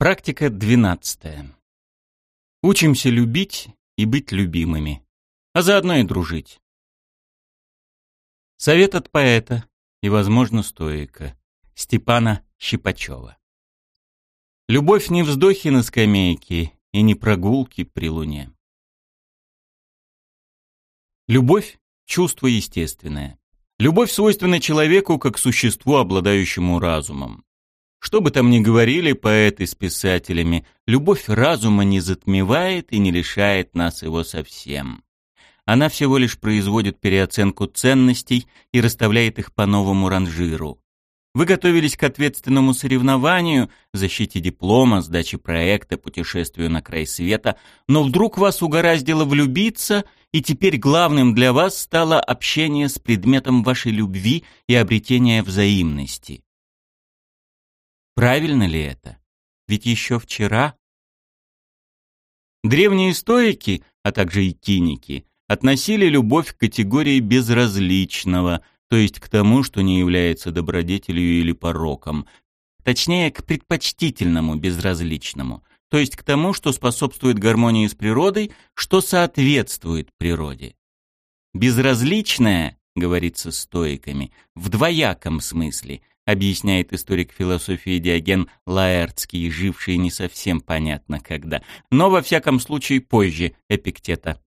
Практика 12. Учимся любить и быть любимыми, а заодно и дружить. Совет от поэта и, возможно, стоика Степана Щипачева. Любовь не вздохи на скамейке и не прогулки при луне. Любовь — чувство естественное. Любовь свойственна человеку как существу, обладающему разумом. Что бы там ни говорили поэты с писателями, любовь разума не затмевает и не лишает нас его совсем. Она всего лишь производит переоценку ценностей и расставляет их по новому ранжиру. Вы готовились к ответственному соревнованию, защите диплома, сдаче проекта, путешествию на край света, но вдруг вас угораздило влюбиться, и теперь главным для вас стало общение с предметом вашей любви и обретение взаимности. Правильно ли это? Ведь еще вчера... Древние стоики, а также и киники, относили любовь к категории безразличного, то есть к тому, что не является добродетелью или пороком, точнее, к предпочтительному безразличному, то есть к тому, что способствует гармонии с природой, что соответствует природе. Безразличное, говорится стоиками, в двояком смысле, объясняет историк философии Диоген Лаэртский, живший не совсем понятно когда, но во всяком случае позже Эпиктета.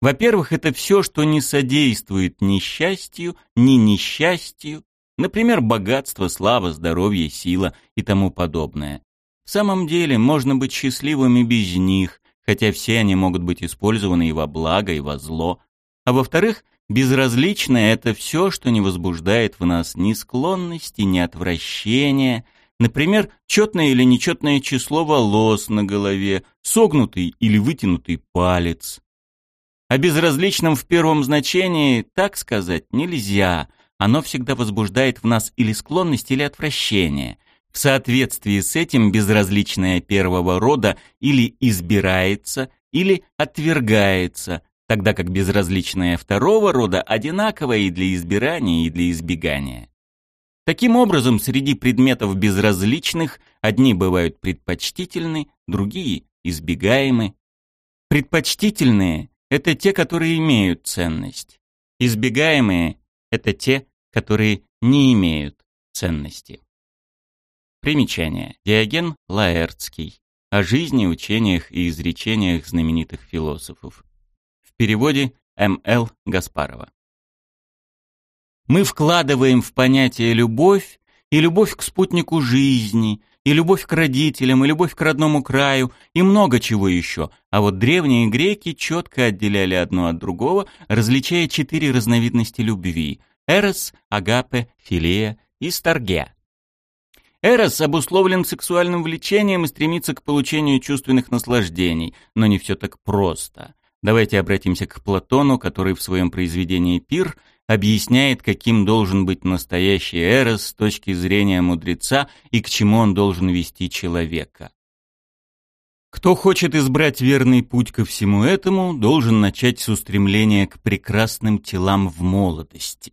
Во-первых, это все, что не содействует ни счастью, ни несчастью, например, богатство, слава, здоровье, сила и тому подобное. В самом деле, можно быть счастливым и без них, хотя все они могут быть использованы и во благо, и во зло. А во-вторых, Безразличное — это все, что не возбуждает в нас ни склонности, ни отвращения. Например, четное или нечетное число волос на голове, согнутый или вытянутый палец. О безразличном в первом значении так сказать нельзя. Оно всегда возбуждает в нас или склонность, или отвращение. В соответствии с этим безразличное первого рода или избирается, или отвергается, тогда как безразличное второго рода одинаковое и для избирания, и для избегания. Таким образом, среди предметов безразличных одни бывают предпочтительны, другие – избегаемы. Предпочтительные – это те, которые имеют ценность. Избегаемые – это те, которые не имеют ценности. Примечание. Диоген Лаэртский. О жизни, учениях и изречениях знаменитых философов переводе М.Л. Гаспарова. Мы вкладываем в понятие «любовь» и любовь к спутнику жизни, и любовь к родителям, и любовь к родному краю, и много чего еще. А вот древние греки четко отделяли одно от другого, различая четыре разновидности любви – эрос, агапе, филея и старгеа. Эрос обусловлен сексуальным влечением и стремится к получению чувственных наслаждений, но не все так просто. Давайте обратимся к Платону, который в своем произведении «Пир» объясняет, каким должен быть настоящий эрос с точки зрения мудреца и к чему он должен вести человека. Кто хочет избрать верный путь ко всему этому, должен начать с устремления к прекрасным телам в молодости.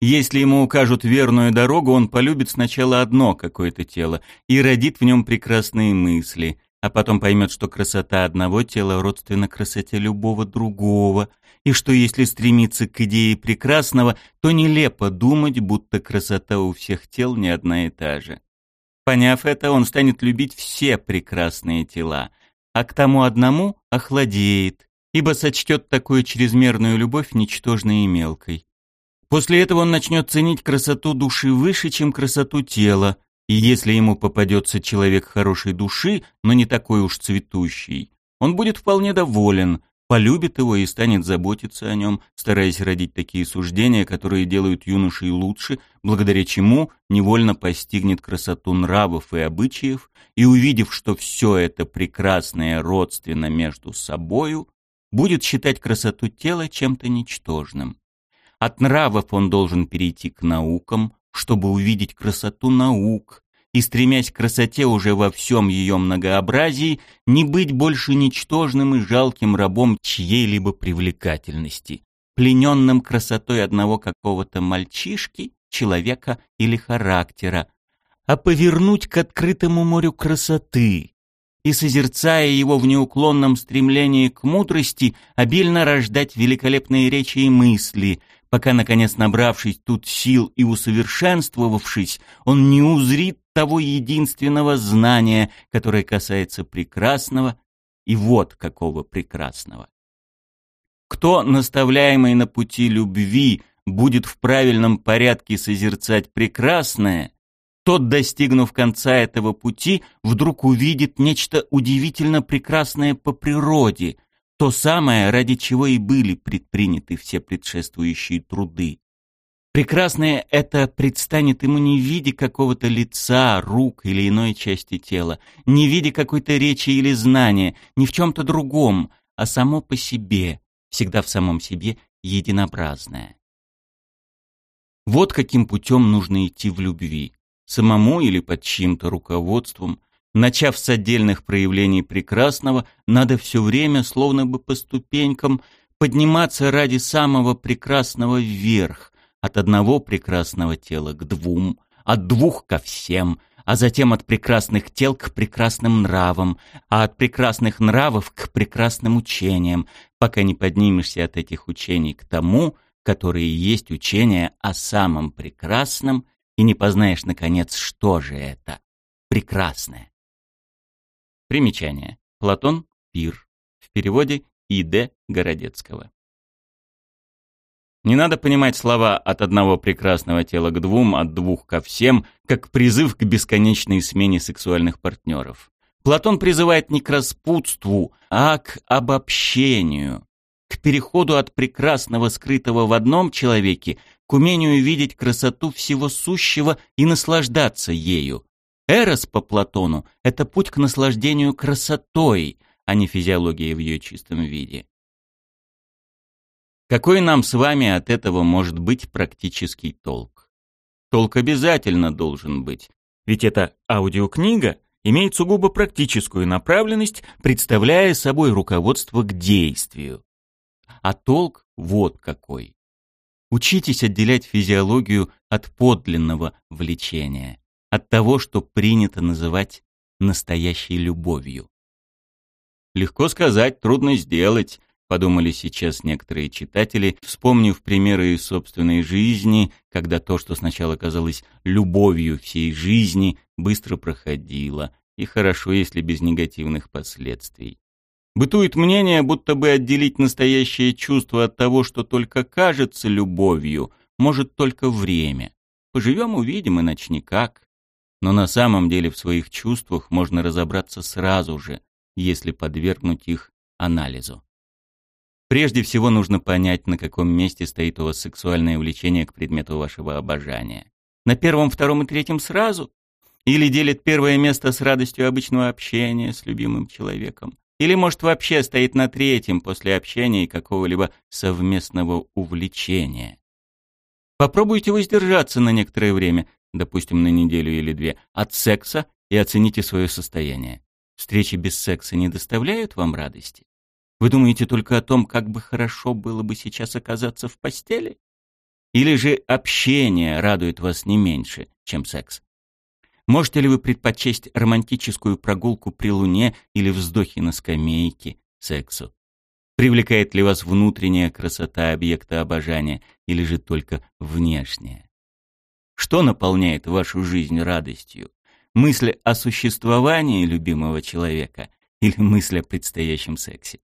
Если ему укажут верную дорогу, он полюбит сначала одно какое-то тело и родит в нем прекрасные мысли, а потом поймет, что красота одного тела родственна красоте любого другого, и что если стремиться к идее прекрасного, то нелепо думать, будто красота у всех тел не одна и та же. Поняв это, он станет любить все прекрасные тела, а к тому одному охладеет, ибо сочтет такую чрезмерную любовь ничтожной и мелкой. После этого он начнет ценить красоту души выше, чем красоту тела, и если ему попадется человек хорошей души, но не такой уж цветущий, он будет вполне доволен, полюбит его и станет заботиться о нем, стараясь родить такие суждения, которые делают юношей лучше, благодаря чему невольно постигнет красоту нравов и обычаев, и увидев, что все это прекрасное родственно между собою, будет считать красоту тела чем-то ничтожным. От нравов он должен перейти к наукам, чтобы увидеть красоту наук и, стремясь к красоте уже во всем ее многообразии, не быть больше ничтожным и жалким рабом чьей-либо привлекательности, плененным красотой одного какого-то мальчишки, человека или характера, а повернуть к открытому морю красоты и, созерцая его в неуклонном стремлении к мудрости, обильно рождать великолепные речи и мысли, пока, наконец, набравшись тут сил и усовершенствовавшись, он не узрит того единственного знания, которое касается прекрасного, и вот какого прекрасного. Кто, наставляемый на пути любви, будет в правильном порядке созерцать прекрасное, тот, достигнув конца этого пути, вдруг увидит нечто удивительно прекрасное по природе, то самое, ради чего и были предприняты все предшествующие труды. Прекрасное это предстанет ему не в виде какого-то лица, рук или иной части тела, не в виде какой-то речи или знания, ни в чем-то другом, а само по себе, всегда в самом себе единообразное. Вот каким путем нужно идти в любви, самому или под чьим-то руководством. Начав с отдельных проявлений прекрасного, надо все время, словно бы по ступенькам, подниматься ради самого прекрасного вверх, от одного прекрасного тела к двум, от двух ко всем, а затем от прекрасных тел к прекрасным нравам, а от прекрасных нравов к прекрасным учениям, пока не поднимешься от этих учений к тому, которые есть учение о самом прекрасном, и не познаешь, наконец, что же это прекрасное. Примечание. Платон Пир. В переводе И.Д. Городецкого. Не надо понимать слова «от одного прекрасного тела к двум, от двух ко всем», как призыв к бесконечной смене сексуальных партнеров. Платон призывает не к распутству, а к обобщению, к переходу от прекрасного, скрытого в одном человеке, к умению видеть красоту всего сущего и наслаждаться ею. Эрос по Платону — это путь к наслаждению красотой, а не физиологией в ее чистом виде. Какой нам с вами от этого может быть практический толк? Толк обязательно должен быть, ведь эта аудиокнига имеет сугубо практическую направленность, представляя собой руководство к действию. А толк вот какой. Учитесь отделять физиологию от подлинного влечения, от того, что принято называть настоящей любовью. Легко сказать, трудно сделать, подумали сейчас некоторые читатели, вспомнив примеры из собственной жизни, когда то, что сначала казалось любовью всей жизни, быстро проходило, и хорошо, если без негативных последствий. Бытует мнение, будто бы отделить настоящее чувство от того, что только кажется любовью, может только время. Поживем, увидим, иначе никак. Но на самом деле в своих чувствах можно разобраться сразу же, если подвергнуть их анализу. Прежде всего нужно понять, на каком месте стоит у вас сексуальное влечение к предмету вашего обожания. На первом, втором и третьем сразу? Или делит первое место с радостью обычного общения с любимым человеком? Или, может, вообще стоит на третьем после общения и какого-либо совместного увлечения? Попробуйте воздержаться на некоторое время, допустим, на неделю или две, от секса и оцените свое состояние. Встречи без секса не доставляют вам радости? Вы думаете только о том, как бы хорошо было бы сейчас оказаться в постели? Или же общение радует вас не меньше, чем секс? Можете ли вы предпочесть романтическую прогулку при луне или вздохи на скамейке сексу? Привлекает ли вас внутренняя красота объекта обожания или же только внешняя? Что наполняет вашу жизнь радостью? Мысль о существовании любимого человека или мысль о предстоящем сексе?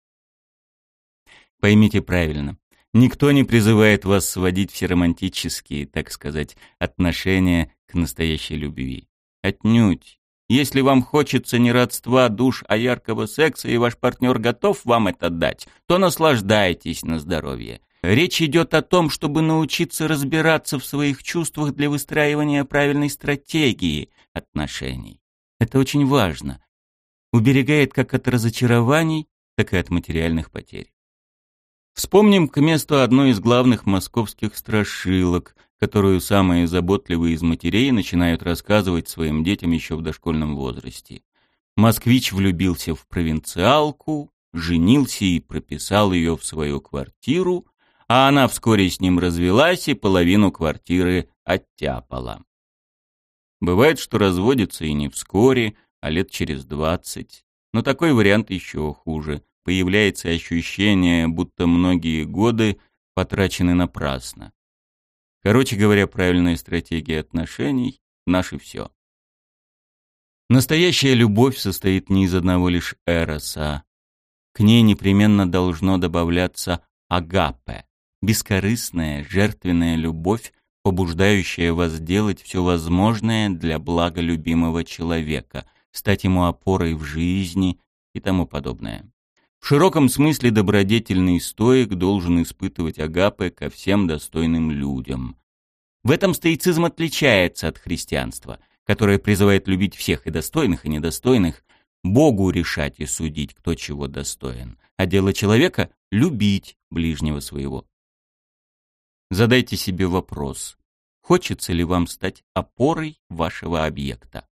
Поймите правильно. Никто не призывает вас сводить все романтические, так сказать, отношения к настоящей любви. Отнюдь. Если вам хочется не родства душ, а яркого секса, и ваш партнер готов вам это дать, то наслаждайтесь на здоровье. Речь идет о том, чтобы научиться разбираться в своих чувствах для выстраивания правильной стратегии отношений. Это очень важно. Уберегает как от разочарований, так и от материальных потерь. Вспомним к месту одной из главных московских страшилок, которую самые заботливые из матерей начинают рассказывать своим детям еще в дошкольном возрасте. Москвич влюбился в провинциалку, женился и прописал ее в свою квартиру, а она вскоре с ним развелась и половину квартиры оттяпала. Бывает, что разводятся и не вскоре, а лет через двадцать. Но такой вариант еще хуже. Появляется ощущение, будто многие годы потрачены напрасно. Короче говоря, правильная стратегия отношений — наше все. Настоящая любовь состоит не из одного лишь эроса. К ней непременно должно добавляться агапе, бескорыстная, жертвенная любовь, побуждающая вас делать все возможное для блага любимого человека, стать ему опорой в жизни и тому подобное. В широком смысле добродетельный стоик должен испытывать агапе ко всем достойным людям. В этом стоицизм отличается от христианства, которое призывает любить всех и достойных, и недостойных, Богу решать и судить, кто чего достоин, а дело человека — любить ближнего своего. Задайте себе вопрос, хочется ли вам стать опорой вашего объекта?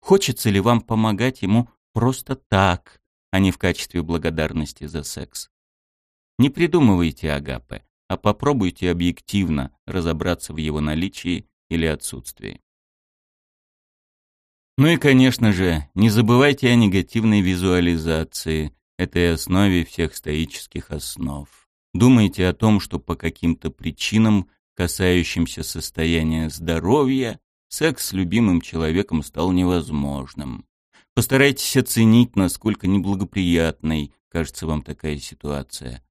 Хочется ли вам помогать ему просто так, а не в качестве благодарности за секс? Не придумывайте агапе, а попробуйте объективно разобраться в его наличии или отсутствии. Ну и, конечно же, не забывайте о негативной визуализации, этой основе всех стоических основ. Думайте о том, что по каким-то причинам, касающимся состояния здоровья, секс с любимым человеком стал невозможным. Постарайтесь оценить, насколько неблагоприятной кажется вам такая ситуация.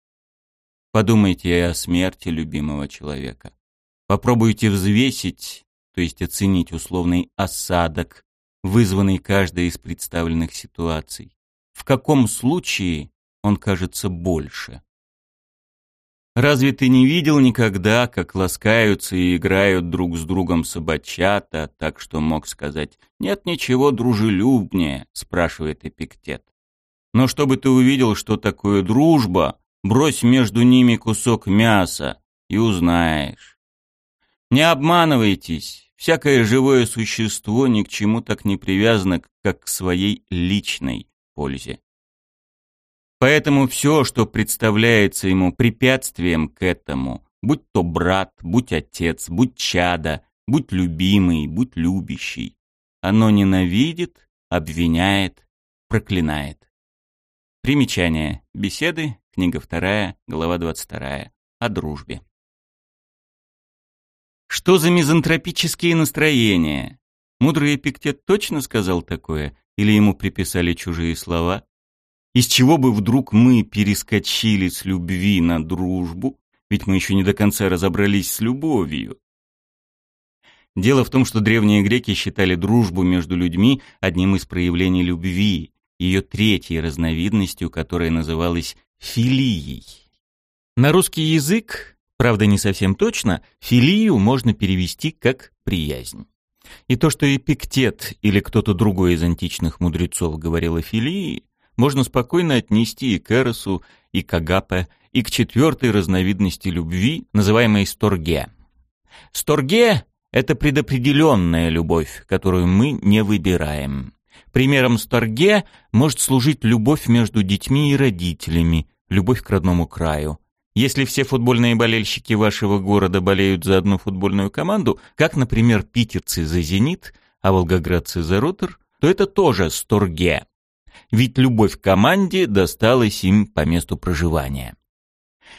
Подумайте и о смерти любимого человека. Попробуйте взвесить, то есть оценить условный осадок, вызванный каждой из представленных ситуаций. В каком случае он кажется больше? Разве ты не видел никогда, как ласкаются и играют друг с другом собачата, так что мог сказать «нет ничего дружелюбнее», спрашивает Эпиктет. Но чтобы ты увидел, что такое дружба, брось между ними кусок мяса и узнаешь. Не обманывайтесь, всякое живое существо ни к чему так не привязано, как к своей личной пользе. Поэтому все, что представляется ему препятствием к этому, будь то брат, будь отец, будь чада, будь любимый, будь любящий, оно ненавидит, обвиняет, проклинает. Примечание. Беседы. Книга 2, глава 22. О дружбе. Что за мизантропические настроения? Мудрый Эпиктет точно сказал такое, или ему приписали чужие слова? Из чего бы вдруг мы перескочили с любви на дружбу, ведь мы еще не до конца разобрались с любовью. Дело в том, что древние греки считали дружбу между людьми одним из проявлений любви, ее третьей разновидностью, которая называлась филией. На русский язык, правда не совсем точно, филию можно перевести как «приязнь». И то, что Эпиктет или кто-то другой из античных мудрецов говорил о филии, можно спокойно отнести и к Эросу, и к Агапе, и к четвертой разновидности любви, называемой сторге. Сторге — это предопределенная любовь, которую мы не выбираем. Примером сторге может служить любовь между детьми и родителями, любовь к родному краю. Если все футбольные болельщики вашего города болеют за одну футбольную команду, как, например, питерцы за «Зенит», а волгоградцы за «Ротор», то это тоже сторге ведь любовь к команде досталась им по месту проживания.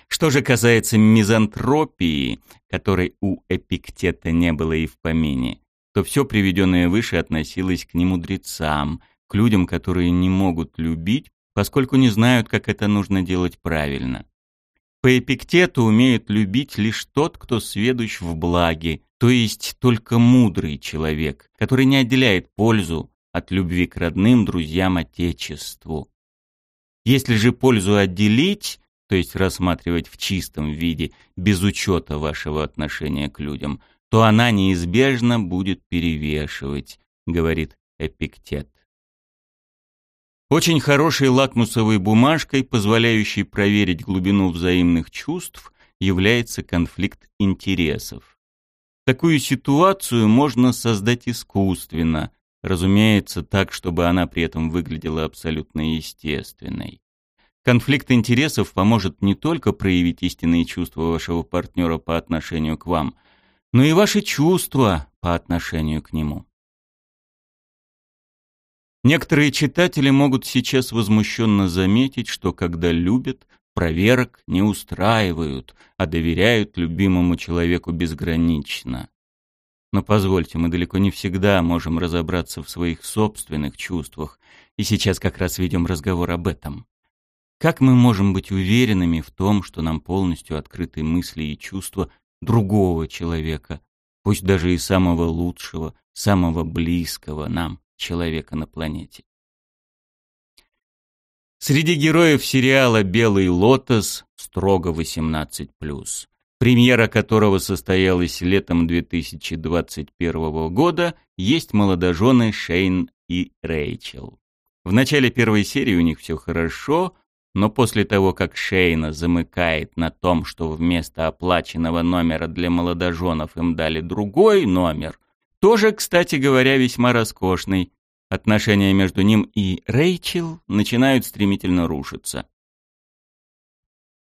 Что же касается мизантропии, которой у Эпиктета не было и в помине, то все приведенное выше относилось к немудрецам, к людям, которые не могут любить, поскольку не знают, как это нужно делать правильно. По Эпиктету умеет любить лишь тот, кто сведущ в благе, то есть только мудрый человек, который не отделяет пользу от любви к родным, друзьям, отечеству. Если же пользу отделить, то есть рассматривать в чистом виде, без учета вашего отношения к людям, то она неизбежно будет перевешивать, говорит Эпиктет. Очень хорошей лакмусовой бумажкой, позволяющей проверить глубину взаимных чувств, является конфликт интересов. Такую ситуацию можно создать искусственно, Разумеется, так, чтобы она при этом выглядела абсолютно естественной. Конфликт интересов поможет не только проявить истинные чувства вашего партнера по отношению к вам, но и ваши чувства по отношению к нему. Некоторые читатели могут сейчас возмущенно заметить, что когда любят, проверок не устраивают, а доверяют любимому человеку безгранично. Но позвольте, мы далеко не всегда можем разобраться в своих собственных чувствах, и сейчас как раз ведем разговор об этом. Как мы можем быть уверенными в том, что нам полностью открыты мысли и чувства другого человека, пусть даже и самого лучшего, самого близкого нам человека на планете? Среди героев сериала «Белый лотос» строго 18+ премьера которого состоялась летом 2021 года, есть молодожены Шейн и Рэйчел. В начале первой серии у них все хорошо, но после того, как Шейна замыкает на том, что вместо оплаченного номера для молодоженов им дали другой номер, тоже, кстати говоря, весьма роскошный, отношения между ним и Рэйчел начинают стремительно рушиться.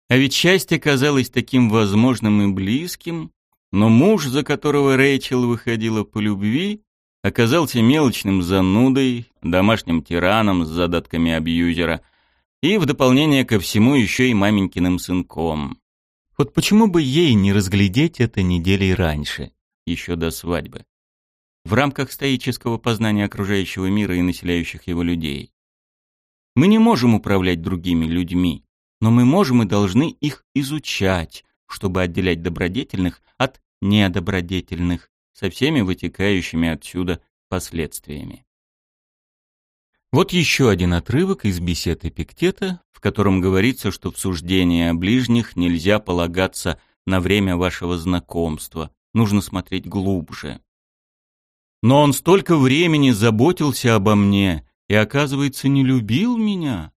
А ведь счастье казалось таким возможным и близким, но муж, за которого Рэйчел выходила по любви, оказался мелочным занудой, домашним тираном с задатками абьюзера и, в дополнение ко всему, еще и маменькиным сынком. Вот почему бы ей не разглядеть это неделей раньше, еще до свадьбы? В рамках стоического познания окружающего мира и населяющих его людей. Мы не можем управлять другими людьми, но мы можем и должны их изучать, чтобы отделять добродетельных от недобродетельных со всеми вытекающими отсюда последствиями. Вот еще один отрывок из бесед Эпиктета, в котором говорится, что в суждении о ближних нельзя полагаться на время вашего знакомства, нужно смотреть глубже. Но он столько времени заботился обо мне и, оказывается, не любил меня.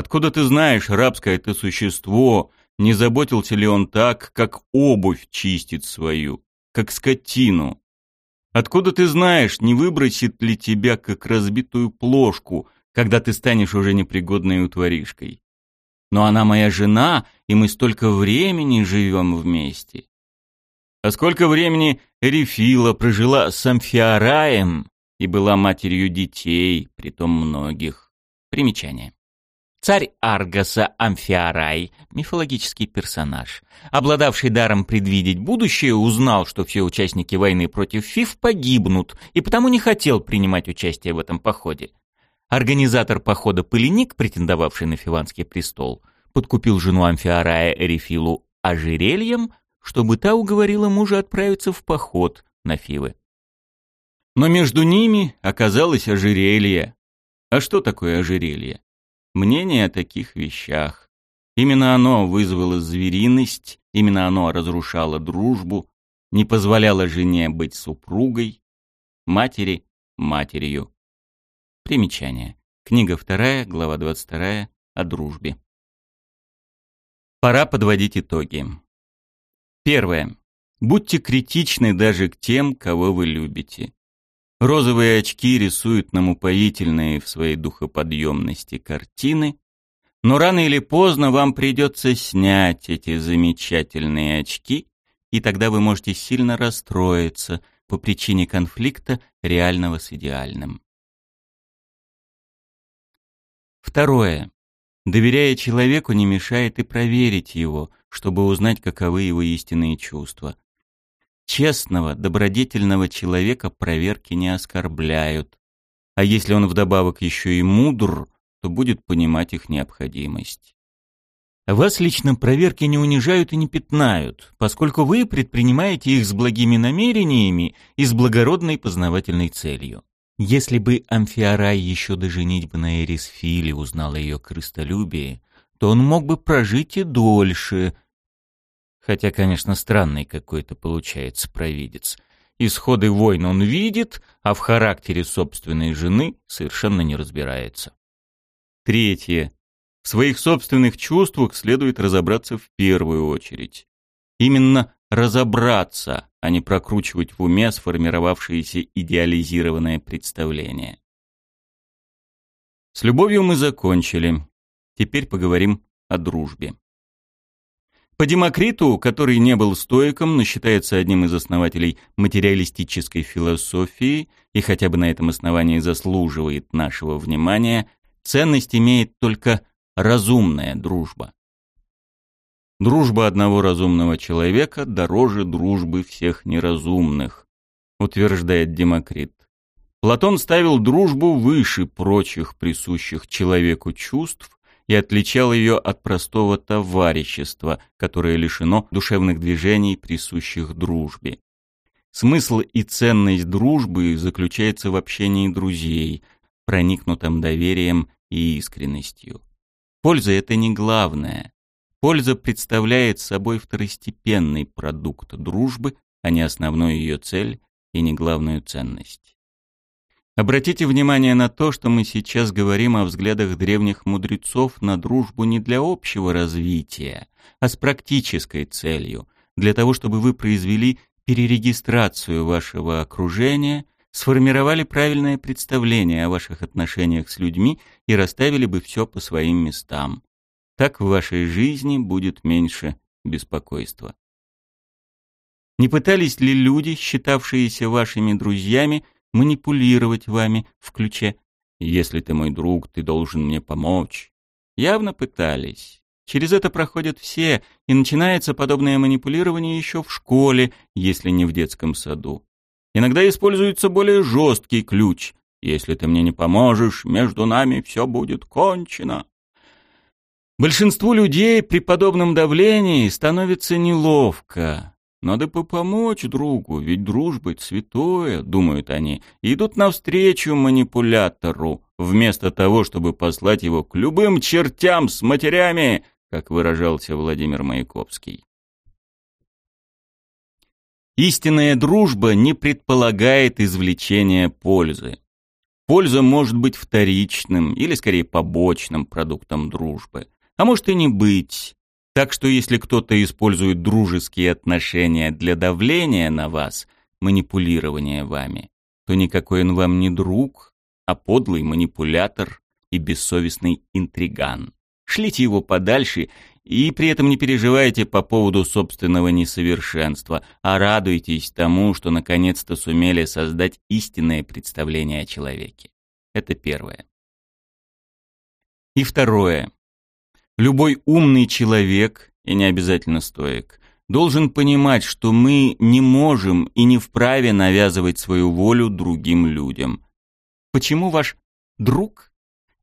Откуда ты знаешь, рабское это существо, не заботился ли он так, как обувь чистит свою, как скотину? Откуда ты знаешь, не выбросит ли тебя, как разбитую плошку, когда ты станешь уже непригодной утворишкой? Но она моя жена, и мы столько времени живем вместе. А сколько времени Эрифила прожила с Амфиараем и была матерью детей, притом многих. Примечание. Царь Аргаса Амфиарай, мифологический персонаж, обладавший даром предвидеть будущее, узнал, что все участники войны против Фиф погибнут, и потому не хотел принимать участие в этом походе. Организатор похода Пыльник, претендовавший на Фиванский престол, подкупил жену Амфиарая Эрифилу ожерельем, чтобы та уговорила мужа отправиться в поход на Фивы. Но между ними оказалось ожерелье. А что такое ожерелье? Мнение о таких вещах. Именно оно вызвало звериность, именно оно разрушало дружбу, не позволяло жене быть супругой, матери — матерью. Примечание. Книга 2, глава 22 о дружбе. Пора подводить итоги. Первое. Будьте критичны даже к тем, кого вы любите. Розовые очки рисуют нам упоительные в своей духоподъемности картины, но рано или поздно вам придется снять эти замечательные очки, и тогда вы можете сильно расстроиться по причине конфликта реального с идеальным. Второе. Доверяя человеку, не мешает и проверить его, чтобы узнать, каковы его истинные чувства. Честного, добродетельного человека проверки не оскорбляют. А если он вдобавок еще и мудр, то будет понимать их необходимость. Вас лично проверки не унижают и не пятнают, поскольку вы предпринимаете их с благими намерениями и с благородной познавательной целью. Если бы Амфиарай еще до женитьбы на Эрисфиле узнал ее крыстолюбие, то он мог бы прожить и дольше, Хотя, конечно, странный какой-то получается провидец. Исходы войн он видит, а в характере собственной жены совершенно не разбирается. Третье. В своих собственных чувствах следует разобраться в первую очередь. Именно разобраться, а не прокручивать в уме сформировавшееся идеализированное представление. С любовью мы закончили. Теперь поговорим о дружбе. По Демокриту, который не был стоиком, но считается одним из основателей материалистической философии и хотя бы на этом основании заслуживает нашего внимания, ценность имеет только разумная дружба. Дружба одного разумного человека дороже дружбы всех неразумных, утверждает Демокрит. Платон ставил дружбу выше прочих присущих человеку чувств и отличал ее от простого товарищества, которое лишено душевных движений, присущих дружбе. Смысл и ценность дружбы заключается в общении друзей, проникнутом доверием и искренностью. Польза — это не главное. Польза представляет собой второстепенный продукт дружбы, а не основную ее цель и не главную ценность. Обратите внимание на то, что мы сейчас говорим о взглядах древних мудрецов на дружбу не для общего развития, а с практической целью, для того, чтобы вы произвели перерегистрацию вашего окружения, сформировали правильное представление о ваших отношениях с людьми и расставили бы все по своим местам. Так в вашей жизни будет меньше беспокойства. Не пытались ли люди, считавшиеся вашими друзьями, манипулировать вами в ключе «Если ты мой друг, ты должен мне помочь»? Явно пытались. Через это проходят все, и начинается подобное манипулирование еще в школе, если не в детском саду. Иногда используется более жесткий ключ. «Если ты мне не поможешь, между нами все будет кончено». Большинству людей при подобном давлении становится неловко. Надо бы помочь другу, ведь дружба — святое, думают они, идут навстречу манипулятору, вместо того, чтобы послать его к любым чертям с матерями, как выражался Владимир Маяковский. Истинная дружба не предполагает извлечения пользы. Польза может быть вторичным или скорее побочным продуктом дружбы, а может и не быть. Так что если кто-то использует дружеские отношения для давления на вас, манипулирования вами, то никакой он вам не друг, а подлый манипулятор и бессовестный интриган. Шлите его подальше и при этом не переживайте по поводу собственного несовершенства, а радуйтесь тому, что наконец-то сумели создать истинное представление о человеке. Это первое. И второе. Любой умный человек, и не обязательно стоек, должен понимать, что мы не можем и не вправе навязывать свою волю другим людям. Почему ваш друг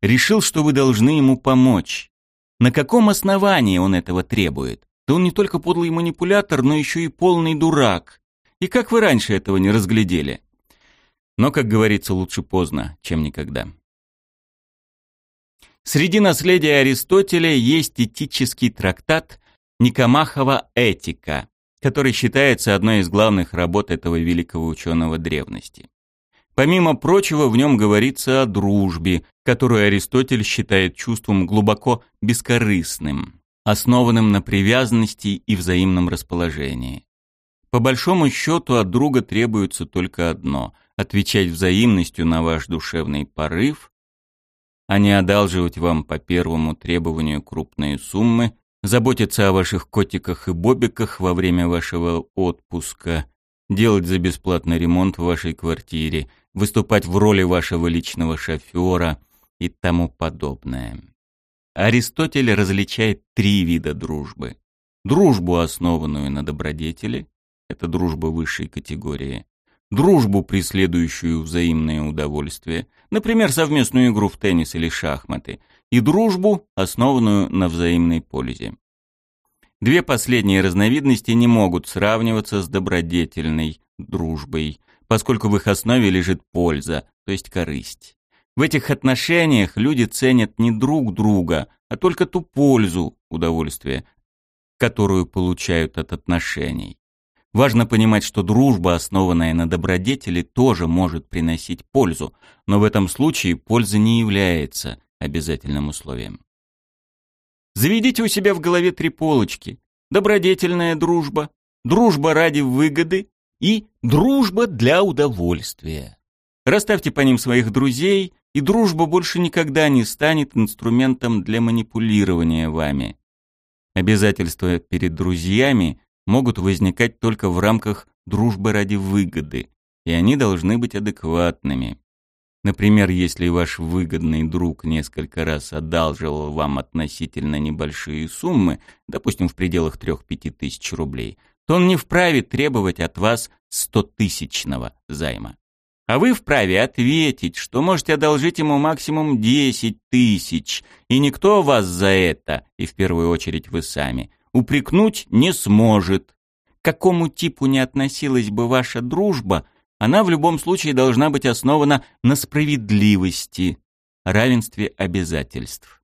решил, что вы должны ему помочь? На каком основании он этого требует? Да он не только подлый манипулятор, но еще и полный дурак. И как вы раньше этого не разглядели? Но, как говорится, лучше поздно, чем никогда. Среди наследия Аристотеля есть этический трактат Никомахова «Этика», который считается одной из главных работ этого великого ученого древности. Помимо прочего, в нем говорится о дружбе, которую Аристотель считает чувством глубоко бескорыстным, основанным на привязанности и взаимном расположении. По большому счету от друга требуется только одно – отвечать взаимностью на ваш душевный порыв а не одалживать вам по первому требованию крупные суммы, заботиться о ваших котиках и бобиках во время вашего отпуска, делать за бесплатный ремонт в вашей квартире, выступать в роли вашего личного шофера и тому подобное. Аристотель различает три вида дружбы. Дружбу, основанную на добродетели, это дружба высшей категории дружбу, преследующую взаимное удовольствие, например, совместную игру в теннис или шахматы, и дружбу, основанную на взаимной пользе. Две последние разновидности не могут сравниваться с добродетельной дружбой, поскольку в их основе лежит польза, то есть корысть. В этих отношениях люди ценят не друг друга, а только ту пользу, удовольствие, которую получают от отношений. Важно понимать, что дружба, основанная на добродетели, тоже может приносить пользу, но в этом случае польза не является обязательным условием. Заведите у себя в голове три полочки. Добродетельная дружба, дружба ради выгоды и дружба для удовольствия. Расставьте по ним своих друзей, и дружба больше никогда не станет инструментом для манипулирования вами. Обязательства перед друзьями могут возникать только в рамках дружбы ради выгоды, и они должны быть адекватными. Например, если ваш выгодный друг несколько раз одалживал вам относительно небольшие суммы, допустим, в пределах 3-5 тысяч рублей, то он не вправе требовать от вас 100-тысячного займа. А вы вправе ответить, что можете одолжить ему максимум 10 тысяч, и никто вас за это, и в первую очередь вы сами, упрекнуть не сможет. К какому типу не относилась бы ваша дружба – она в любом случае должна быть основана на справедливости, равенстве обязательств.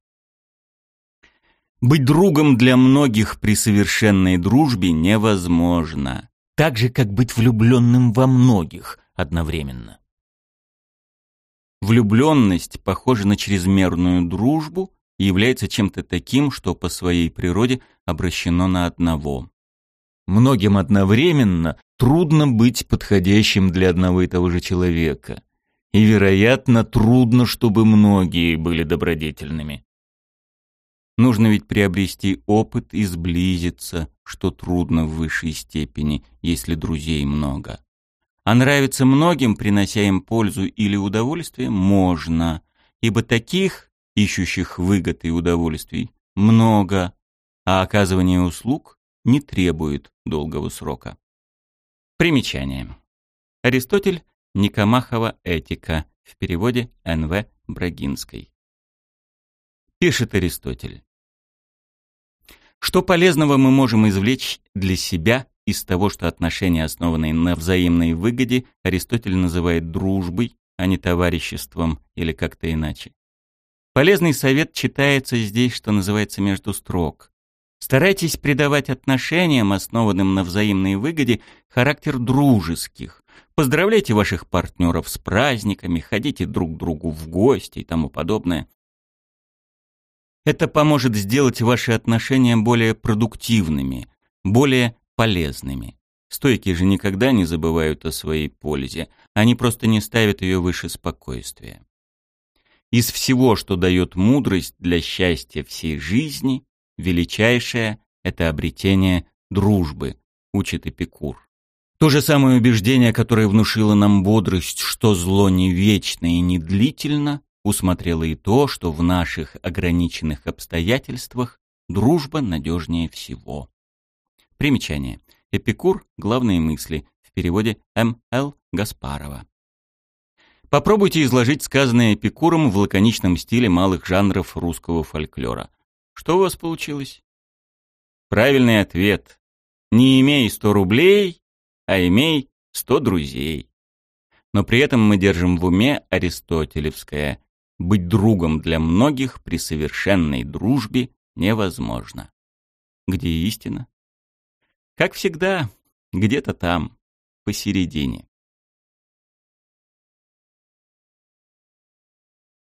Быть другом для многих при совершенной дружбе невозможно, так же, как быть влюбленным во многих одновременно. Влюбленность похожа на чрезмерную дружбу и является чем-то таким, что по своей природе обращено на одного. Многим одновременно трудно быть подходящим для одного и того же человека. И, вероятно, трудно, чтобы многие были добродетельными. Нужно ведь приобрести опыт и сблизиться, что трудно в высшей степени, если друзей много. А нравится многим, принося им пользу или удовольствие, можно, ибо таких, ищущих выгод и удовольствий, много, а оказывание услуг не требует долгого срока. Примечание. Аристотель, Никомахова этика, в переводе Н.В. Брагинской. Пишет Аристотель. Что полезного мы можем извлечь для себя из того, что отношения, основанные на взаимной выгоде, Аристотель называет дружбой, а не товариществом или как-то иначе? Полезный совет читается здесь, что называется, между строк. Старайтесь придавать отношениям, основанным на взаимной выгоде, характер дружеских. Поздравляйте ваших партнеров с праздниками, ходите друг к другу в гости и тому подобное. Это поможет сделать ваши отношения более продуктивными, более полезными. Стойки же никогда не забывают о своей пользе, они просто не ставят ее выше спокойствия. Из всего, что дает мудрость для счастья всей жизни, величайшее — это обретение дружбы, учит Эпикур. То же самое убеждение, которое внушило нам бодрость, что зло не вечно и не длительно, усмотрело и то, что в наших ограниченных обстоятельствах дружба надежнее всего. Примечание. Эпикур. Главные мысли. В переводе М. Л. Гаспарова. Попробуйте изложить сказанное Эпикуром в лаконичном стиле малых жанров русского фольклора. Что у вас получилось? Правильный ответ. Не имей сто рублей, а имей сто друзей. Но при этом мы держим в уме аристотелевское «быть другом для многих при совершенной дружбе невозможно». Где истина? Как всегда, где-то там, посередине.